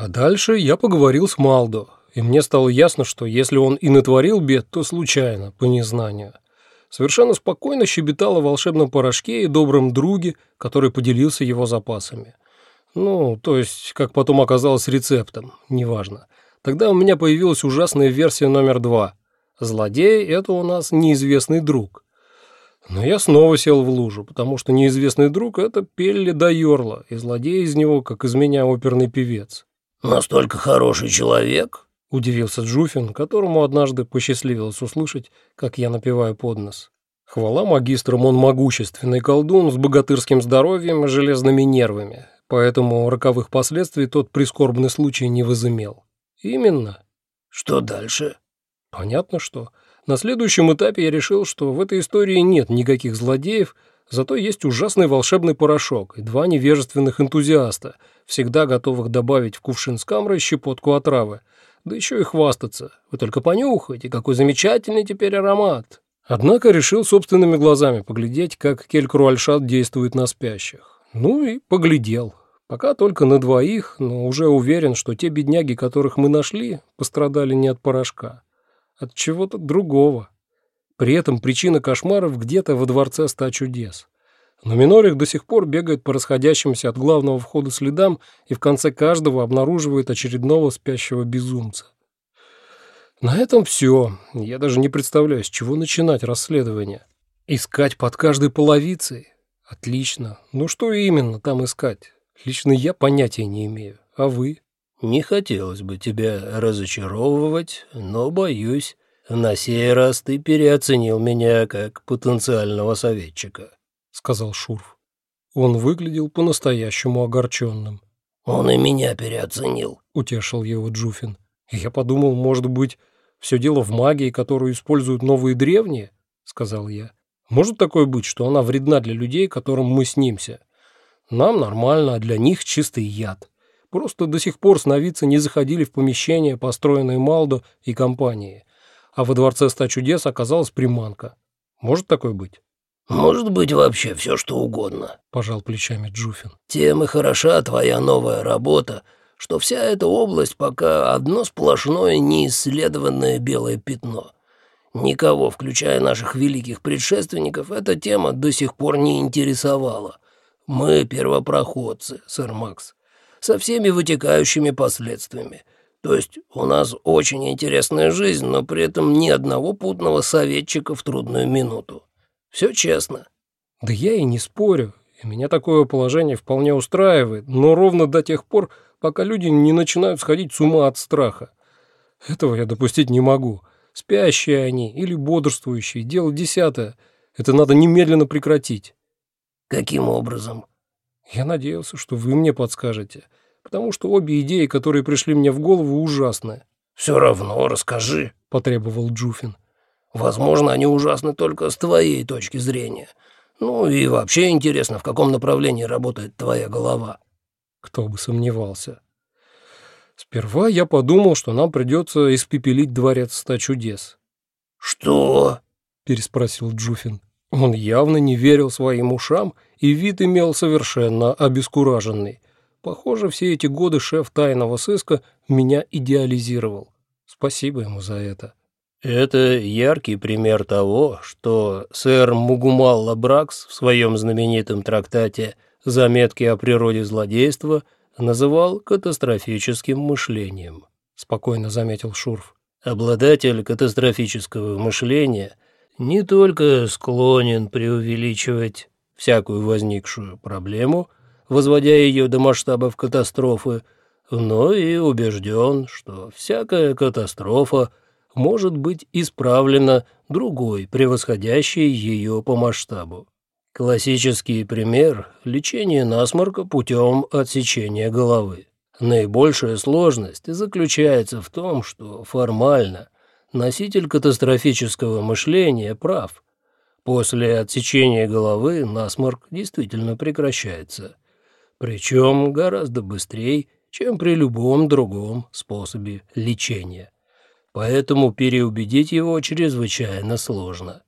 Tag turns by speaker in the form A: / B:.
A: А дальше я поговорил с Малдо, и мне стало ясно, что если он и натворил бед, то случайно, по незнанию. Совершенно спокойно щебетал о волшебном порошке и добром друге, который поделился его запасами. Ну, то есть, как потом оказалось рецептом, неважно. Тогда у меня появилась ужасная версия номер два. Злодей – это у нас неизвестный друг. Но я снова сел в лужу, потому что неизвестный друг – это Пелли да и злодей из него, как из меня оперный певец.
B: «Настолько хороший человек?»
A: – удивился Джуфин, которому однажды посчастливилось услышать, как я напеваю под нос. Хвала магистрам, он могущественный колдун с богатырским здоровьем и железными нервами, поэтому роковых последствий тот прискорбный случай не возымел. Именно.
B: Что дальше?
A: Понятно, что. На следующем этапе я решил, что в этой истории нет никаких злодеев, зато есть ужасный волшебный порошок и два невежественных энтузиаста, всегда готовых добавить в кувшин с камрой щепотку отравы, да еще и хвастаться. Вы только понюхайте, какой замечательный теперь аромат. Однако решил собственными глазами поглядеть, как Келькруальшат действует на спящих. Ну и поглядел. Пока только на двоих, но уже уверен, что те бедняги, которых мы нашли, пострадали не от порошка, а от чего-то другого. При этом причина кошмаров где-то во дворце ста чудес. Но Минорих до сих пор бегает по расходящимся от главного входа следам и в конце каждого обнаруживает очередного спящего безумца. На этом все. Я даже не представляю, с чего начинать расследование. Искать под каждой половицей? Отлично. Ну что именно там искать? Лично я понятия не имею. А вы?
B: Не хотелось бы тебя разочаровывать, но, боюсь, на сей раз ты переоценил меня как потенциального советчика.
A: — сказал Шурф. Он выглядел по-настоящему огорченным.
B: «Он и меня переоценил», —
A: утешил его Джуфин. «Я подумал, может быть, все дело в магии, которую используют новые древние?» — сказал я. «Может такое быть, что она вредна для людей, которым мы снимся? Нам нормально, а для них чистый яд. Просто до сих пор сновидцы не заходили в помещения, построенные Малдо и компанией, а во Дворце Ста Чудес оказалась приманка. Может такое быть?»
B: «Может быть вообще все что угодно», —
A: пожал плечами Джуфин.
B: «Тем и хороша твоя новая работа, что вся эта область пока одно сплошное неисследованное белое пятно. Никого, включая наших великих предшественников, эта тема до сих пор не интересовала. Мы первопроходцы, сэр Макс, со всеми вытекающими последствиями». То есть у нас очень интересная жизнь, но при этом ни одного путного советчика в трудную минуту. Все честно».
A: «Да я и не спорю, и меня такое положение вполне устраивает, но ровно до тех пор, пока люди не начинают сходить с ума от страха. Этого я допустить не могу. Спящие они или бодрствующие, дело десятое. Это надо немедленно прекратить».
B: «Каким образом?»
A: «Я надеялся, что вы мне подскажете, потому что обе идеи, которые пришли мне в голову, ужасны».
B: «Все равно расскажи», — потребовал Джуфин. Возможно, они ужасны только с твоей точки зрения. Ну и вообще интересно, в каком направлении работает твоя голова».
A: Кто бы сомневался. Сперва я подумал, что нам придется испепелить дворец ста чудес.
B: «Что?»
A: — переспросил Джуфин. Он явно не верил своим ушам, и вид имел совершенно обескураженный. Похоже, все эти годы шеф тайного сыска меня идеализировал. Спасибо ему за это.
B: Это яркий пример того, что сэр Мугумал Лабракс в своем знаменитом трактате «Заметки о природе злодейства» называл катастрофическим мышлением, спокойно заметил Шурф. Обладатель катастрофического мышления не только склонен преувеличивать всякую возникшую проблему, возводя ее до масштабов катастрофы, но и убежден, что всякая катастрофа – может быть исправлена другой, превосходящей ее по масштабу. Классический пример – лечение насморка путем отсечения головы. Наибольшая сложность заключается в том, что формально носитель катастрофического мышления прав. После отсечения головы насморк действительно прекращается. Причем гораздо быстрее, чем при любом другом способе лечения поэтому переубедить его чрезвычайно сложно.